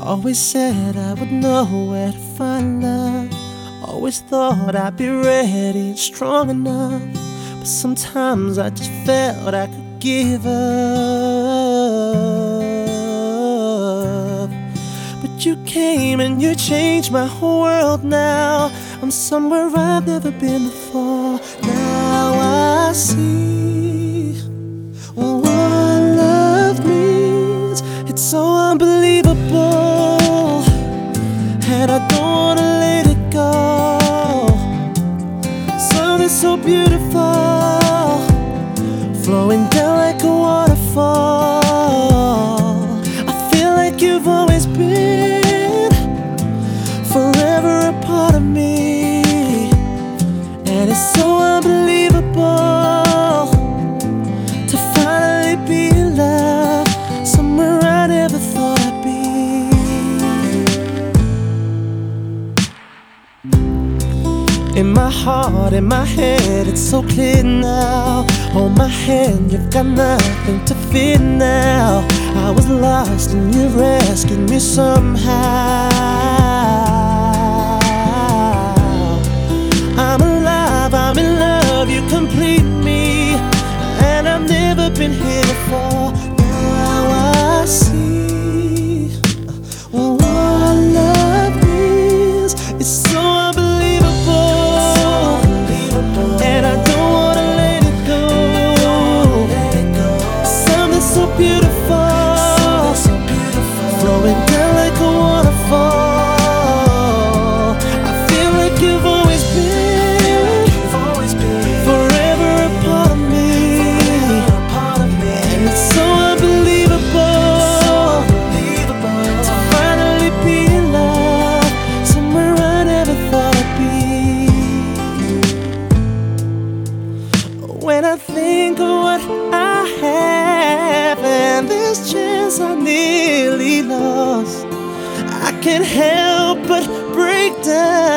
Always said I would know where to find love. Always thought I'd be ready and strong enough. But sometimes I just felt I could give up. But you came and you changed my whole world now. I'm somewhere I've never been before. Now I see beautiful, flowing down like a waterfall. I feel like you've always been forever a part of me. And it's so In my heart, in my head, it's so clear now. Hold my hand, you've got nothing to fear now. I was lost and you rescued me somehow. So beautiful. Flowing down like a waterfall. I feel like you've always been forever a part of me. And it's so unbelievable to finally be in love somewhere I never thought I'd be. When I think of what I have this chance I nearly lost, I can't help but break down.